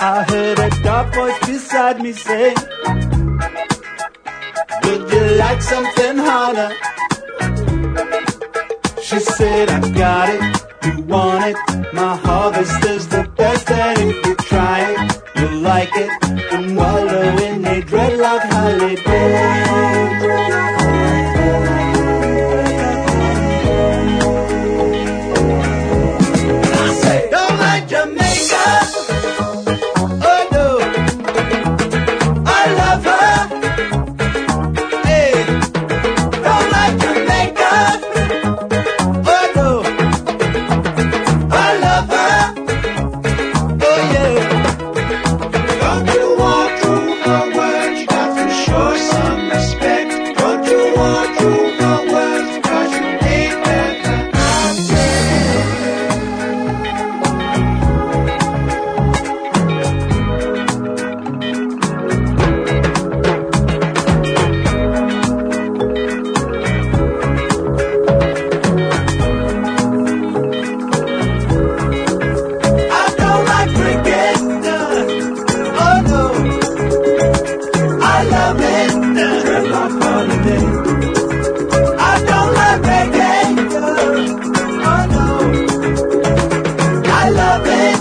I heard a dark voice beside me say, Would you like something harder? She said, I got it, you want it. My harvest is the best, and if you try it, you'll like it. I don't love. Oh, no. I love it.